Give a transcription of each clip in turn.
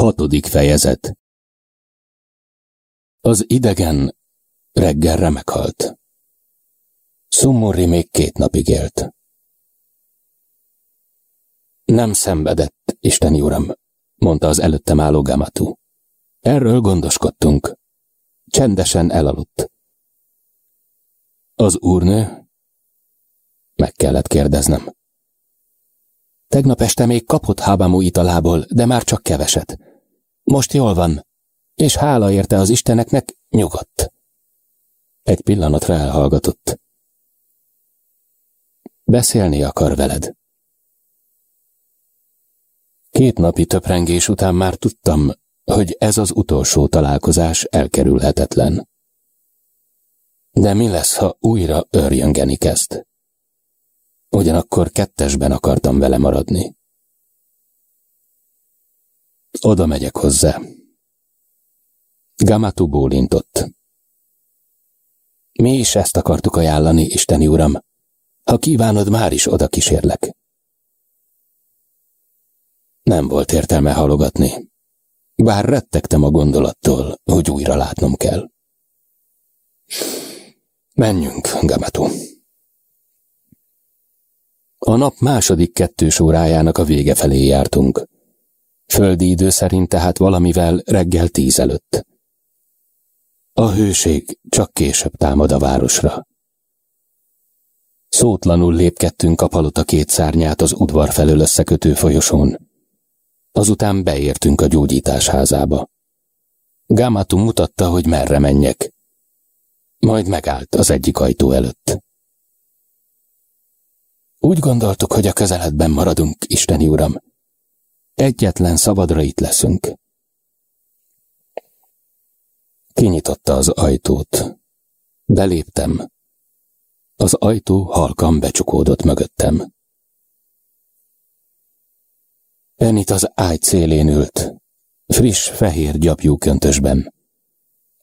Hatodik fejezet Az idegen reggelre meghalt. Szumorri még két napig élt. Nem szenvedett, Isteni Uram, mondta az előttem álló Gamatu. Erről gondoskodtunk. Csendesen elaludt. Az úrnő? Meg kellett kérdeznem. Tegnap este még kapott hábámú italából, de már csak keveset. Most jól van, és hála érte az Isteneknek, nyugodt. Egy pillanatra elhallgatott. Beszélni akar veled. Két napi töprengés után már tudtam, hogy ez az utolsó találkozás elkerülhetetlen. De mi lesz, ha újra örjöngeni kezd? Ugyanakkor kettesben akartam vele maradni. Oda megyek hozzá. Gamatu bólintott. Mi is ezt akartuk ajánlani, Isteni Uram. Ha kívánod, már is oda kísérlek. Nem volt értelme halogatni. Bár rettegtem a gondolattól, hogy újra látnom kell. Menjünk, Gamatu. A nap második kettős órájának a vége felé jártunk. Földi idő szerint tehát valamivel reggel tíz előtt. A hőség csak később támad a városra. Szótlanul lépkedtünk a palota két szárnyát az udvar felől összekötő folyosón. Azután beértünk a gyógyítás házába. Gámatu mutatta, hogy merre menjek. Majd megállt az egyik ajtó előtt. Úgy gondoltuk, hogy a közeledben maradunk, Isteni Uram. Egyetlen szabadra itt leszünk. Kinyitotta az ajtót. Beléptem. Az ajtó halkan becsukódott mögöttem. Enit az ágy szélén ült, friss, fehér gyapjú köntösben.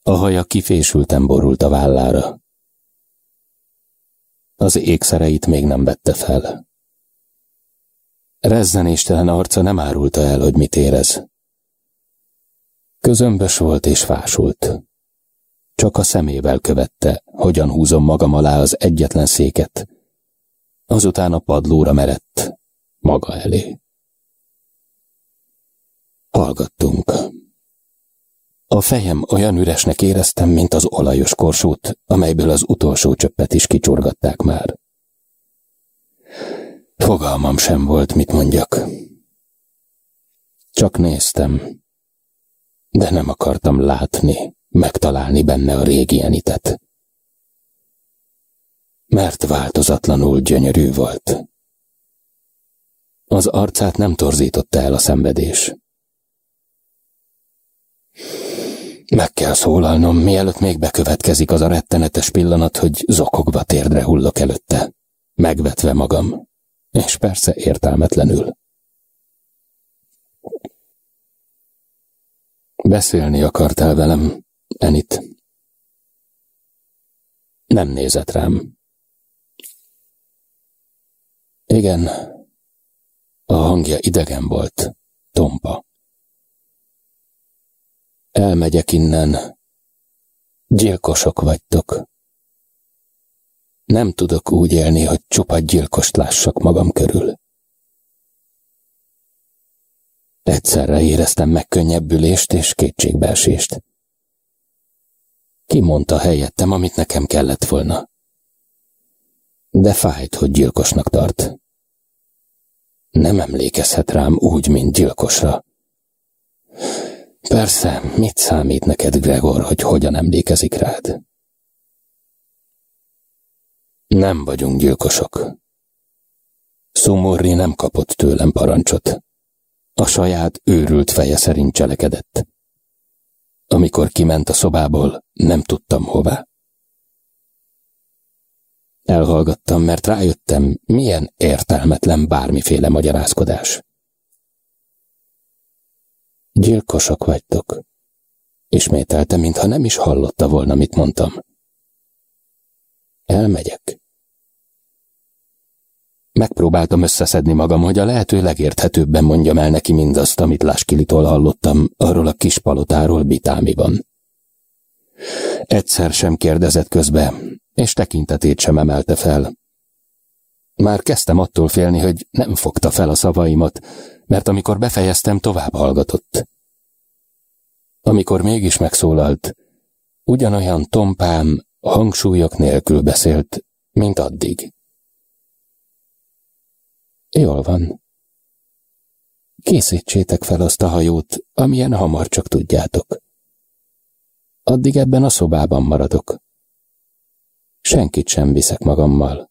A haja kifésülten borult a vállára. Az ékszereit még nem vette fel. Rezzenéstelen arca nem árulta el, hogy mit érez. Közömbös volt és fásult. Csak a szemével követte, hogyan húzom magam alá az egyetlen széket. Azután a padlóra merett, maga elé. Hallgattunk. A fejem olyan üresnek éreztem, mint az olajos korsót, amelyből az utolsó csöppet is kicsorgatták már. Fogalmam sem volt, mit mondjak. Csak néztem, de nem akartam látni, megtalálni benne a régi enitet. Mert változatlanul gyönyörű volt. Az arcát nem torzította el a szenvedés. Meg kell szólalnom, mielőtt még bekövetkezik az a rettenetes pillanat, hogy zokogva térdre hullok előtte, megvetve magam, és persze értelmetlenül. Beszélni akartál velem, Enit. Nem nézett rám. Igen, a hangja idegen volt, tompa. Elmegyek innen. Gyilkosok vagytok. Nem tudok úgy élni, hogy csupa gyilkost lássak magam körül. Egyszerre éreztem megkönnyebbülést és kétségbeesést. Ki mondta helyettem, amit nekem kellett volna? De fájt, hogy gyilkosnak tart. Nem emlékezhet rám úgy, mint gyilkosra. Persze, mit számít neked, Gregor, hogy hogyan emlékezik rád? Nem vagyunk gyilkosok. Szumorri nem kapott tőlem parancsot. A saját őrült feje szerint cselekedett. Amikor kiment a szobából, nem tudtam hová. Elhallgattam, mert rájöttem, milyen értelmetlen bármiféle magyarázkodás. Gyilkosok vagytok. Ismételte, mintha nem is hallotta volna, mit mondtam. Elmegyek. Megpróbáltam összeszedni magam, hogy a lehető legérthetőbben mondjam el neki mindazt, amit Láskilitól hallottam arról a kis palotáról Bitámiban. Egyszer sem kérdezett közbe, és tekintetét sem emelte fel. Már kezdtem attól félni, hogy nem fogta fel a szavaimat, mert amikor befejeztem, tovább hallgatott. Amikor mégis megszólalt, ugyanolyan tompán, hangsúlyok nélkül beszélt, mint addig. Jól van. Készítsétek fel azt a hajót, amilyen hamar csak tudjátok. Addig ebben a szobában maradok. Senkit sem viszek magammal.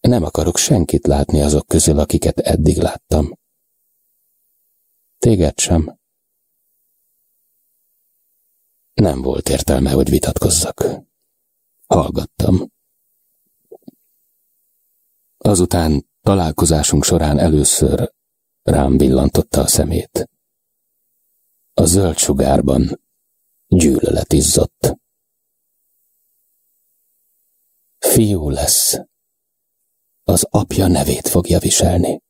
Nem akarok senkit látni azok közül, akiket eddig láttam. Téged sem. Nem volt értelme, hogy vitatkozzak. Hallgattam. Azután találkozásunk során először rám villantotta a szemét. A zöld sugárban gyűlölet izzott. Fiú lesz. Az apja nevét fogja viselni.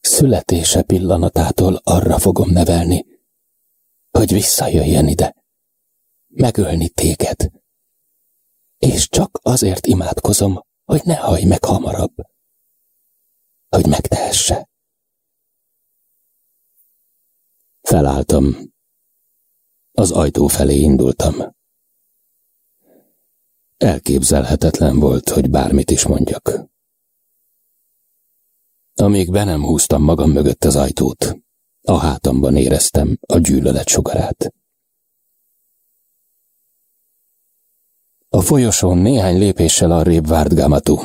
Születése pillanatától arra fogom nevelni, hogy visszajöjjen ide, megölni téged. És csak azért imádkozom, hogy ne hajj meg hamarabb, hogy megtehesse. Felálltam. Az ajtó felé indultam. Elképzelhetetlen volt, hogy bármit is mondjak. Amíg be nem húztam magam mögött az ajtót, a hátamban éreztem a gyűlölet sugarát. A folyosón néhány lépéssel arrébb várt Gamatu.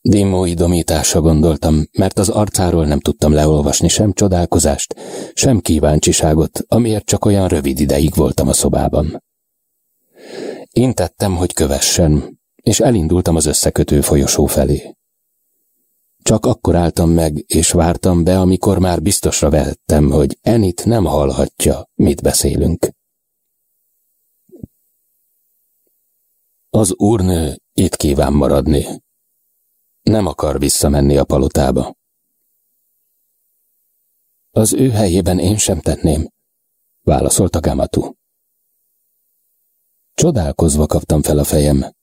Dimó idomítása gondoltam, mert az arcáról nem tudtam leolvasni sem csodálkozást, sem kíváncsiságot, amiért csak olyan rövid ideig voltam a szobában. Intettem, hogy kövessen, és elindultam az összekötő folyosó felé. Csak akkor álltam meg, és vártam be, amikor már biztosra vehettem, hogy Enit nem hallhatja, mit beszélünk. Az úrnő itt kíván maradni. Nem akar visszamenni a palotába. Az ő helyében én sem tenném, válaszolta Gamatu. Csodálkozva kaptam fel a fejem.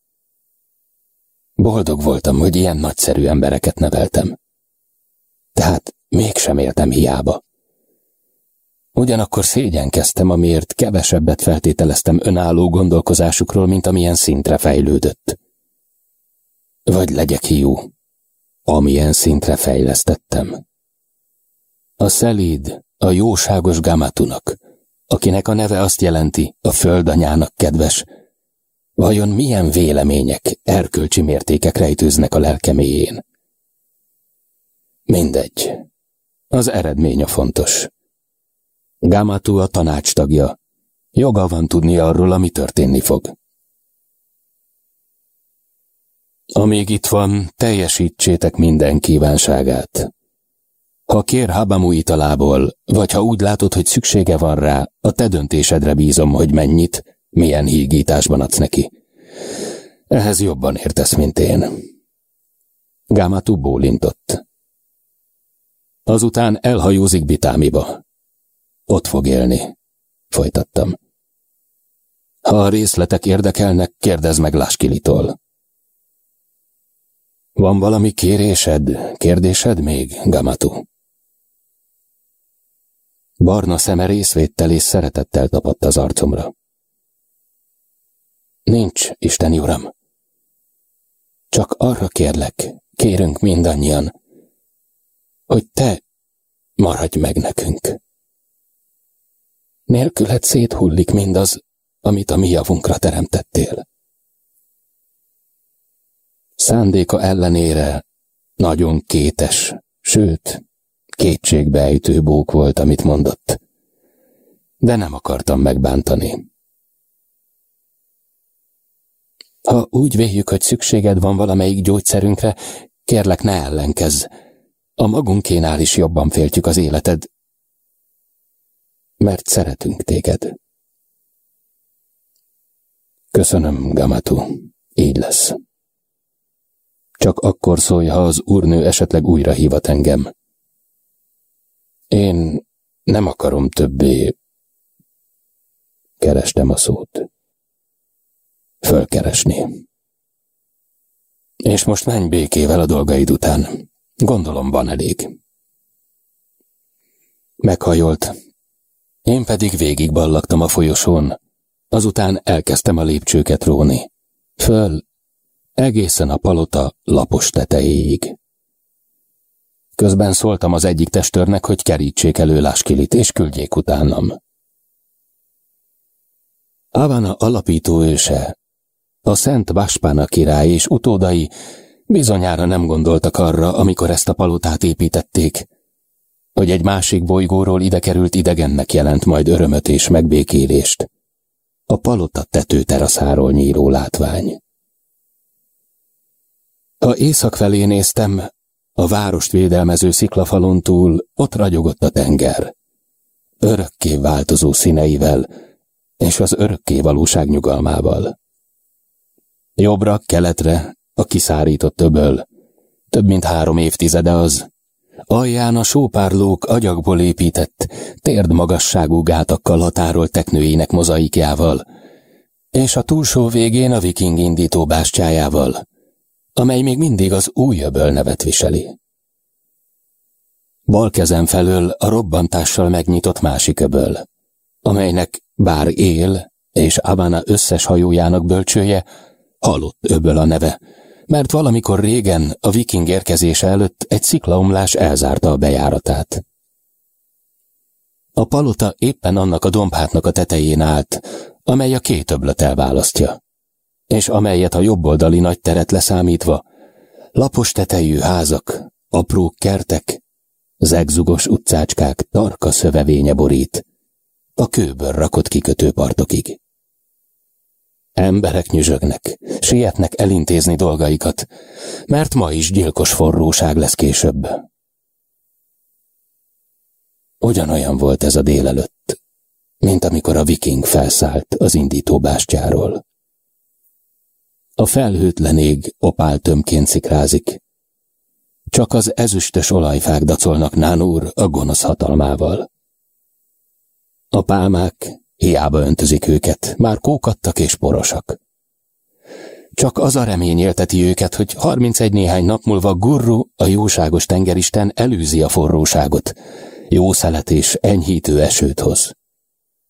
Boldog voltam, hogy ilyen nagyszerű embereket neveltem. Tehát mégsem éltem hiába. Ugyanakkor szégyenkeztem, amiért kevesebbet feltételeztem önálló gondolkozásukról, mint amilyen szintre fejlődött. Vagy legyek hiú, amilyen szintre fejlesztettem. A szelíd, a jóságos Gamatunak, akinek a neve azt jelenti, a földanyának kedves, vajon milyen vélemények, erkölcsi mértékek rejtőznek a lelkeméjén? Mindegy. Az eredmény a fontos. Gamatu a tanács tagja. Joga van tudni arról, ami történni fog. Amíg itt van, teljesítsétek minden kívánságát. Ha kér Habamu italából, vagy ha úgy látod, hogy szüksége van rá, a te döntésedre bízom, hogy mennyit, milyen hígításban adsz neki. Ehhez jobban értesz, mint én. Gámatu bólintott. Azután elhajózik Bitámiba. Ott fog élni, folytattam. Ha a részletek érdekelnek, kérdezd meg Láskilitól. Van valami kérésed, kérdésed még, Gamatu? Barna szeme részvéttel és szeretettel tapadt az arcomra. Nincs, Isteni Uram. Csak arra kérlek, kérünk mindannyian, hogy te maradj meg nekünk. Nélküled széthullik mindaz, amit a mi javunkra teremtettél. Szándéka ellenére nagyon kétes, sőt, kétségbeejtő bók volt, amit mondott. De nem akartam megbántani. Ha úgy véljük, hogy szükséged van valamelyik gyógyszerünkre, kérlek ne ellenkezz. A magunkénál is jobban féltjük az életed, mert szeretünk téged. Köszönöm, Gamatu. Így lesz. Csak akkor szólj, ha az úrnő esetleg újra hívat engem. Én nem akarom többé. Kerestem a szót. Fölkeresni. És most menj békével a dolgaid után. Gondolom van elég. Meghajolt. Én pedig végigballagtam a folyosón. Azután elkezdtem a lépcsőket róni. Föl, egészen a palota lapos tetejéig. Közben szóltam az egyik testőrnek, hogy kerítsék elő Láskilit, és küldjék utánam. Avana alapító őse, a Szent Vaspána király és utódai bizonyára nem gondoltak arra, amikor ezt a palotát építették, hogy egy másik bolygóról ide került idegennek jelent majd örömöt és megbékélést. A palota tetőteraszáról nyíló látvány. Ha észak felé néztem, a várost védelmező sziklafalon túl ott ragyogott a tenger. Örökké változó színeivel, és az örökké valóság nyugalmával. Jobbra, keletre, a kiszárított töböl. Több mint három évtizede az. Alján a sópárlók agyagból épített, térd magasságú gátakkal határolt teknőjének mozaikjával, és a túlsó végén a viking indító bástyájával, amely még mindig az új öböl nevet viseli. Bal kezem felől a robbantással megnyitott másik öböl, amelynek bár él, és Abana összes hajójának bölcsője, halott öböl a neve, mert valamikor régen a viking érkezése előtt egy sziklaomlás elzárta a bejáratát. A palota éppen annak a dombhátnak a tetején állt, amely a két öblöt elválasztja, és amelyet a jobboldali nagy teret leszámítva, lapos tetejű házak, apró kertek, zegzugos utcácskák tarka szövevénye borít, a kőből rakott kikötőpartokig. Emberek nyüzsögnek, sietnek elintézni dolgaikat, mert ma is gyilkos forróság lesz később. Ugyanolyan volt ez a délelőtt, mint amikor a viking felszállt az indító bástyáról. A felhőtlen ég opál tömként szikrázik. Csak az ezüstös olajfák dacolnak Nánúr a gonosz hatalmával. A pálmák Hiába öntözik őket, már kókattak és porosak. Csak az a remény élteti őket, hogy 31 néhány nap múlva Gurru, a jóságos tengeristen elűzi a forróságot, jó szelet és enyhítő esőt hoz.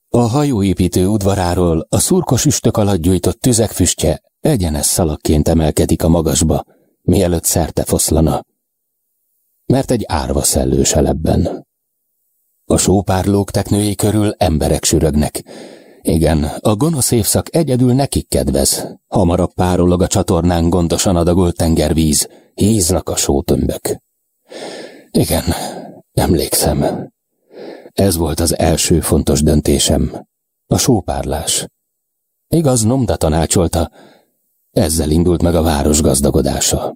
A hajóépítő udvaráról a szurkos üstök alatt gyújtott tüzek füstje egyenes szalakként emelkedik a magasba, mielőtt szerte foszlana. Mert egy árva szellős ebben. A sópárlók teknői körül emberek sürögnek. Igen, a gonosz évszak egyedül nekik kedvez. Hamarabb párolog a csatornán gondosan adagolt tengervíz, híznak a sótömbök. Igen, emlékszem. Ez volt az első fontos döntésem. A sópárlás. Igaz, Nomda tanácsolta, ezzel indult meg a város gazdagodása.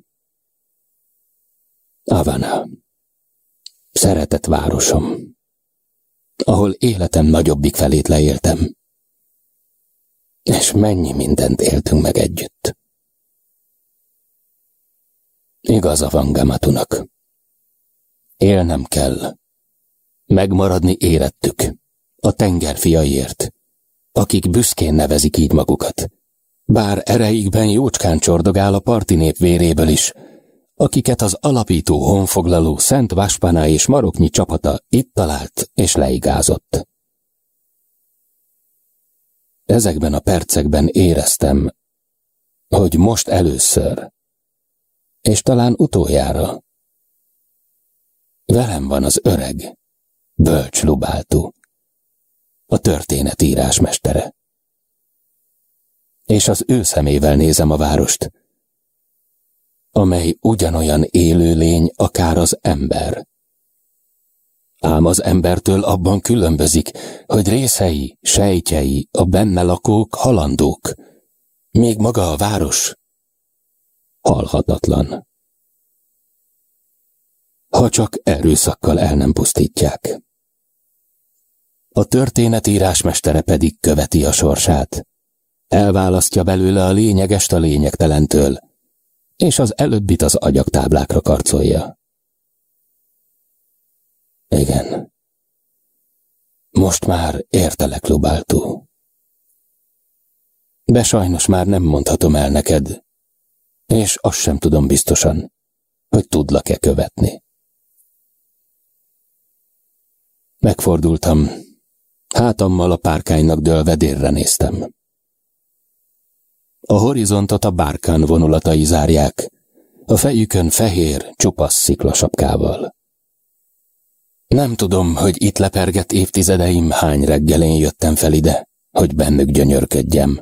Avana. Szeretett városom ahol életem nagyobbik felét leéltem. És mennyi mindent éltünk meg együtt. Igaza van Gamatunak. Élnem kell. Megmaradni érettük. A tenger fiaiért, akik büszkén nevezik így magukat. Bár ereikben jócskán csordogál a parti nép véréből is, akiket az alapító honfoglaló Szent Váspáná és Maroknyi csapata itt talált és leigázott. Ezekben a percekben éreztem, hogy most először, és talán utoljára, velem van az öreg, bölcs lubáltó, a történetírás mestere. És az ő szemével nézem a várost, amely ugyanolyan élőlény, akár az ember. Ám az embertől abban különbözik, hogy részei, sejtjei, a benne lakók halandók, még maga a város halhatatlan. Ha csak erőszakkal el nem pusztítják. A történetírás mestere pedig követi a sorsát. Elválasztja belőle a lényegest a lényegtelentől, és az előbbit az agyaktáblákra karcolja. Igen. Most már értelek, Lubáltó. De sajnos már nem mondhatom el neked, és azt sem tudom biztosan, hogy tudlak-e követni. Megfordultam, hátammal a párkánynak dőlve néztem. A horizontot a bárkán vonulatai zárják, a fejükön fehér, csupasz sziklasapkával. Nem tudom, hogy itt lepergett évtizedeim hány reggelén jöttem fel ide, hogy bennük gyönyörködjem,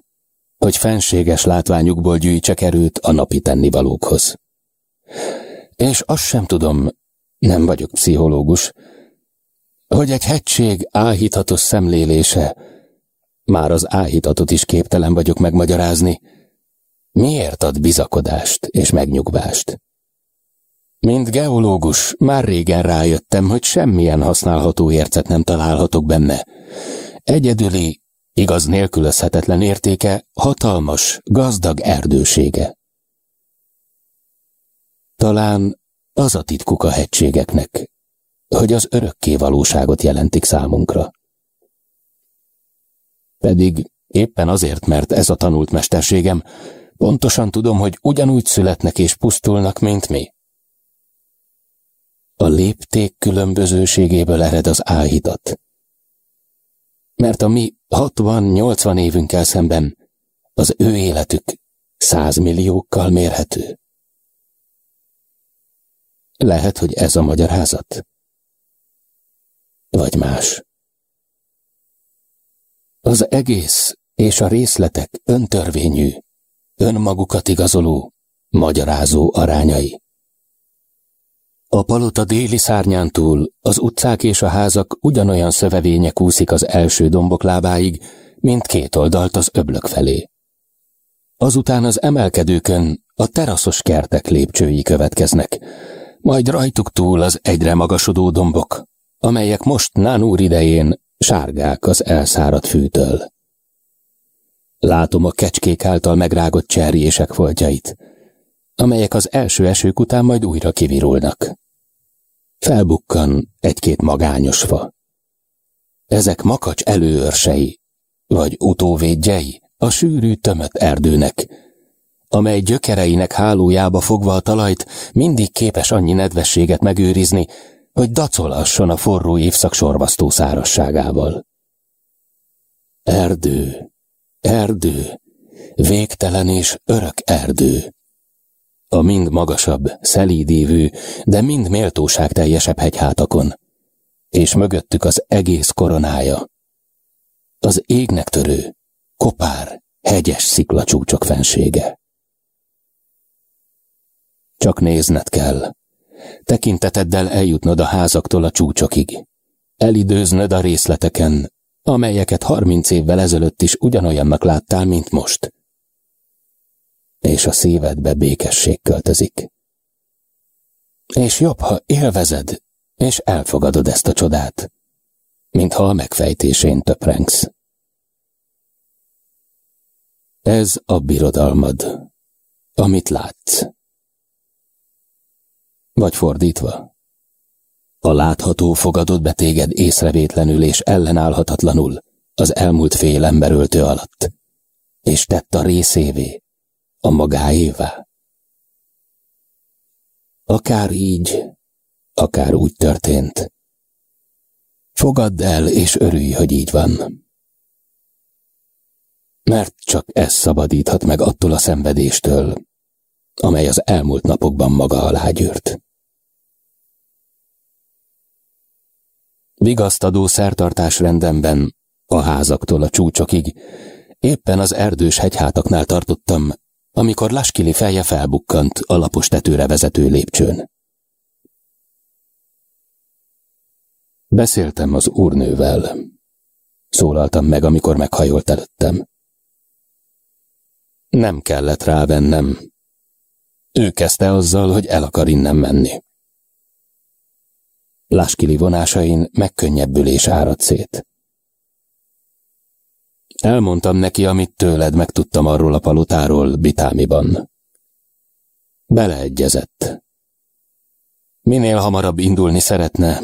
hogy fenséges látványukból gyűjtsek erőt a napi tennivalókhoz. És azt sem tudom, nem vagyok pszichológus, hogy egy hegység áhítatos szemlélése, már az áhítatot is képtelen vagyok megmagyarázni, miért ad bizakodást és megnyugvást. Mint geológus már régen rájöttem, hogy semmilyen használható ércet nem találhatok benne. Egyedüli, igaz nélkülözhetetlen értéke hatalmas, gazdag erdősége. Talán az a titkuk a hegységeknek, hogy az örökké valóságot jelentik számunkra. Pedig éppen azért, mert ez a tanult mesterségem, pontosan tudom, hogy ugyanúgy születnek és pusztulnak, mint mi. A lépték különbözőségéből ered az áhítat. Mert a mi 60-80 évünkkel szemben az ő életük százmilliókkal mérhető. Lehet, hogy ez a magyarázat? Vagy más. Az egész és a részletek öntörvényű, önmagukat igazoló, magyarázó arányai. A palota déli szárnyán túl az utcák és a házak ugyanolyan szövevények úszik az első dombok lábáig, mint két oldalt az öblök felé. Azután az emelkedőkön a teraszos kertek lépcsői következnek, majd rajtuk túl az egyre magasodó dombok, amelyek most Nánúr idején sárgák az elszáradt fűtől. Látom a kecskék által megrágott cserjések foltjait, amelyek az első esők után majd újra kivirulnak. Felbukkan egy-két magányos fa. Ezek makacs előörsei, vagy utóvédjei a sűrű tömött erdőnek, amely gyökereinek hálójába fogva a talajt mindig képes annyi nedvességet megőrizni, hogy dacolasson a forró évszak sorvasztó szárasságával. Erdő, erdő, végtelen és örök erdő. A mind magasabb, szelídívő, de mind méltóság teljesebb hegyhátakon, és mögöttük az egész koronája. Az égnek törő, kopár, hegyes sziklacsúcsok fensége. Csak nézned kell, tekinteteddel eljutnod a házaktól a csúcsokig. Elidőznöd a részleteken, amelyeket harminc évvel ezelőtt is ugyanolyannak láttál, mint most. És a szívedbe békesség költözik. És jobb, ha élvezed, és elfogadod ezt a csodát, mintha a megfejtésén töprengsz. Ez a birodalmad, amit látsz. Vagy fordítva. A látható fogadott be téged észrevétlenül és ellenállhatatlanul az elmúlt fél emberöltő alatt, és tett a részévé, a magáévá. Akár így, akár úgy történt. Fogadd el és örülj, hogy így van. Mert csak ez szabadíthat meg attól a szenvedéstől, amely az elmúlt napokban maga alá gyűrt. Vigasztadó szertartás rendemben, a házaktól a csúcsokig, éppen az erdős hegyhátaknál tartottam, amikor Laskili feje felbukkant a lapos tetőre vezető lépcsőn. Beszéltem az úrnővel. Szólaltam meg, amikor meghajolt előttem. Nem kellett rávennem. Ő kezdte azzal, hogy el akar innen menni. Láskili vonásain megkönnyebbülés árad szét. Elmondtam neki, amit tőled megtudtam arról a palotáról Bitámiban. Beleegyezett. Minél hamarabb indulni szeretne,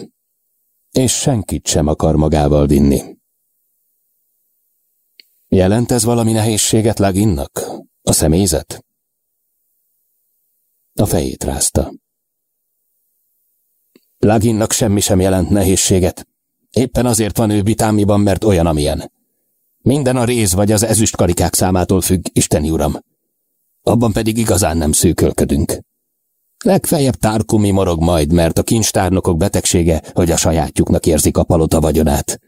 és senkit sem akar magával vinni. Jelent ez valami nehézséget Laginnak? A személyzet? A fejét rázta. Laginnak semmi sem jelent nehézséget. Éppen azért van ő bitámiban, mert olyan, amilyen. Minden a réz vagy az ezüstkarikák számától függ, Isteni Uram. Abban pedig igazán nem szűkölködünk. Legfeljebb tárkumi morog majd, mert a kincstárnokok betegsége, hogy a sajátjuknak érzik a palota vagyonát.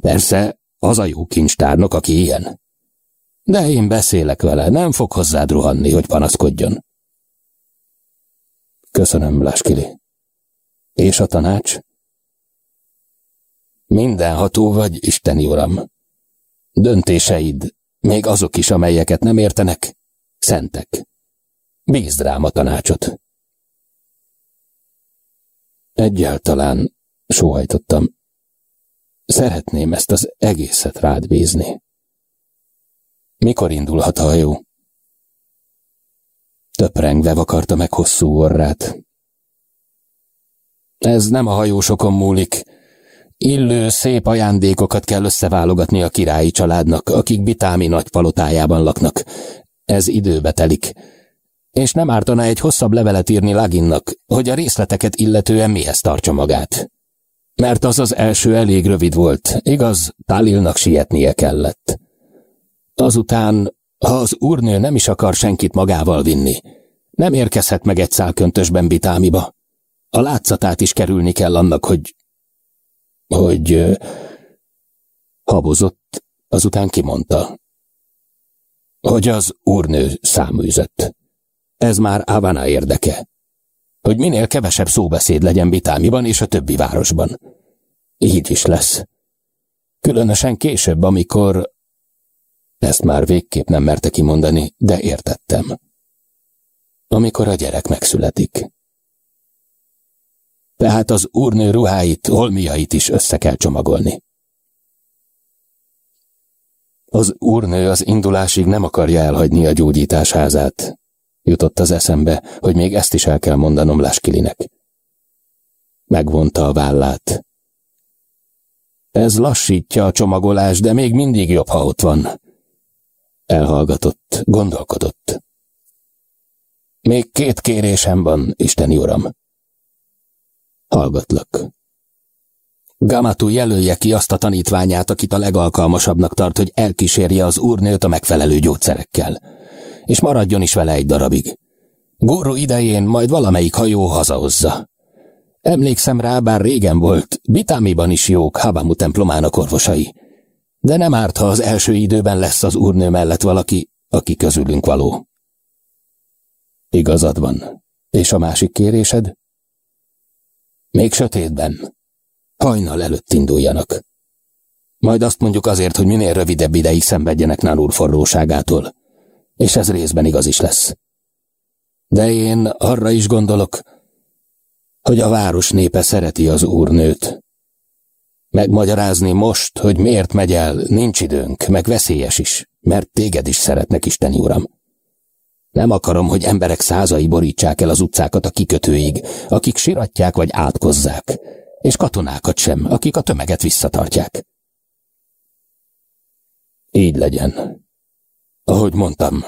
Persze, az a jó kincstárnok, aki ilyen. De én beszélek vele, nem fog hozzád rohanni, hogy panaszkodjon. Köszönöm, Láskili. És a tanács? Mindenható vagy, Isteni Uram. Döntéseid, még azok is, amelyeket nem értenek, szentek. Bízd rám a tanácsot. Egyáltalán, sóhajtottam, szeretném ezt az egészet rád bízni. Mikor indulhat a hajó? Töprengve vakarta meg hosszú orrát. Ez nem a hajósokon múlik. Illő, szép ajándékokat kell összeválogatni a királyi családnak, akik Bitámi nagy palotájában laknak. Ez időbe telik. És nem ártana egy hosszabb levelet írni Laginnak, hogy a részleteket illetően mihez tartsa magát. Mert az az első elég rövid volt, igaz, Talilnak sietnie kellett. Azután, ha az úrnő nem is akar senkit magával vinni, nem érkezhet meg egy szálköntösben Bitámiba. A látszatát is kerülni kell annak, hogy... hogy... Habozott, azután kimondta. Hogy az úrnő száműzött. Ez már Avana érdeke. Hogy minél kevesebb szóbeszéd legyen Bitámiban és a többi városban. Így is lesz. Különösen később, amikor... Ezt már végképp nem merte kimondani, de értettem. Amikor a gyerek megszületik. Tehát az úrnő ruháit, holmiait is össze kell csomagolni. Az úrnő az indulásig nem akarja elhagyni a gyógyítás házát. Jutott az eszembe, hogy még ezt is el kell mondanom Láskilinek. Megvonta a vállát. Ez lassítja a csomagolás, de még mindig jobb, ha ott van. Elhallgatott, gondolkodott. Még két kérésem van, Isteni Uram. Hallgatlak. Gamatu jelölje ki azt a tanítványát, akit a legalkalmasabbnak tart, hogy elkísérje az úrnőt a megfelelő gyógyszerekkel. És maradjon is vele egy darabig. Guru idején majd valamelyik hajó hazahozza. Emlékszem rá, bár régen volt, Bitámiban is jók Habamu templomának orvosai. De nem árt, ha az első időben lesz az úrnő mellett valaki, aki közülünk való. Igazad van. És a másik kérésed? Még sötétben. Hajnal előtt induljanak. Majd azt mondjuk azért, hogy minél rövidebb ideig szenvedjenek Nálúr forróságától. És ez részben igaz is lesz. De én arra is gondolok, hogy a város népe szereti az úrnőt. Megmagyarázni most, hogy miért megy el, nincs időnk, meg veszélyes is, mert téged is szeretnek, Isteni Uram. Nem akarom, hogy emberek százai borítsák el az utcákat a kikötőig, akik siratják vagy átkozzák, és katonákat sem, akik a tömeget visszatartják. Így legyen. Ahogy mondtam,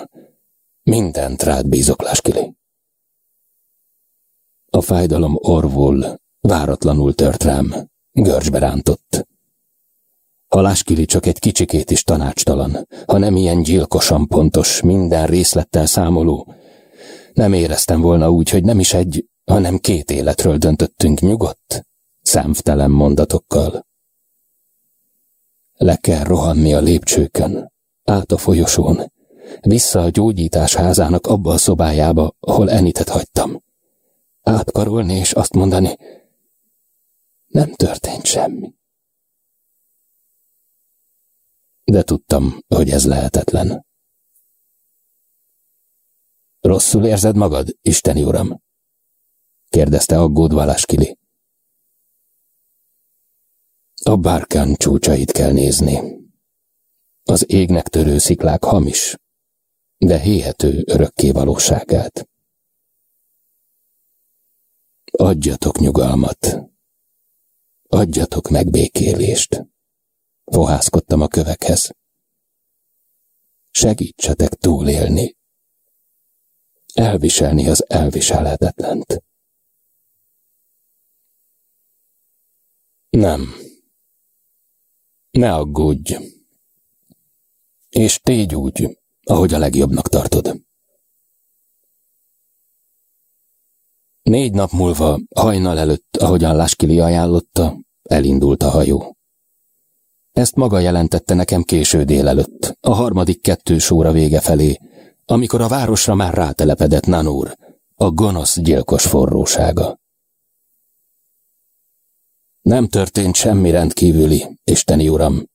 mindent rád bízok, Láskili. A fájdalom orvul, váratlanul tört rám, görcsbe rántott. Haláskili csak egy kicsikét is tanácstalan, ha nem ilyen gyilkosan pontos, minden részlettel számoló. Nem éreztem volna úgy, hogy nem is egy, hanem két életről döntöttünk nyugodt, számtelen mondatokkal. Le kell rohanni a lépcsőkön, át a folyosón, vissza a gyógyítás házának abba a szobájába, ahol Enitet hagytam. Átkarolni és azt mondani, nem történt semmi. De tudtam, hogy ez lehetetlen. Rosszul érzed magad, Isteni Uram? kérdezte aggódva Laskili. A bárkán csúcsait kell nézni. Az égnek törő sziklák hamis, de héhető örökké valóságát. Adjatok nyugalmat. Adjatok megbékélést. Fohászkodtam a kövekhez. Segítsetek túlélni. Elviselni az elviselhetetlent. Nem. Ne aggódj. És tégy úgy, ahogy a legjobbnak tartod. Négy nap múlva, hajnal előtt, ahogyan Laskili ajánlotta, elindult a hajó. Ezt maga jelentette nekem késő délelőtt, a harmadik kettős óra vége felé, amikor a városra már rátelepedett Nanúr, a gonosz gyilkos forrósága. Nem történt semmi rendkívüli, Isteni Uram.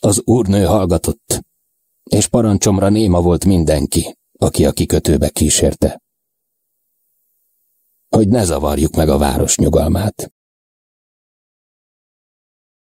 Az úrnő hallgatott, és parancsomra néma volt mindenki, aki a kikötőbe kísérte. Hogy ne zavarjuk meg a város nyugalmát.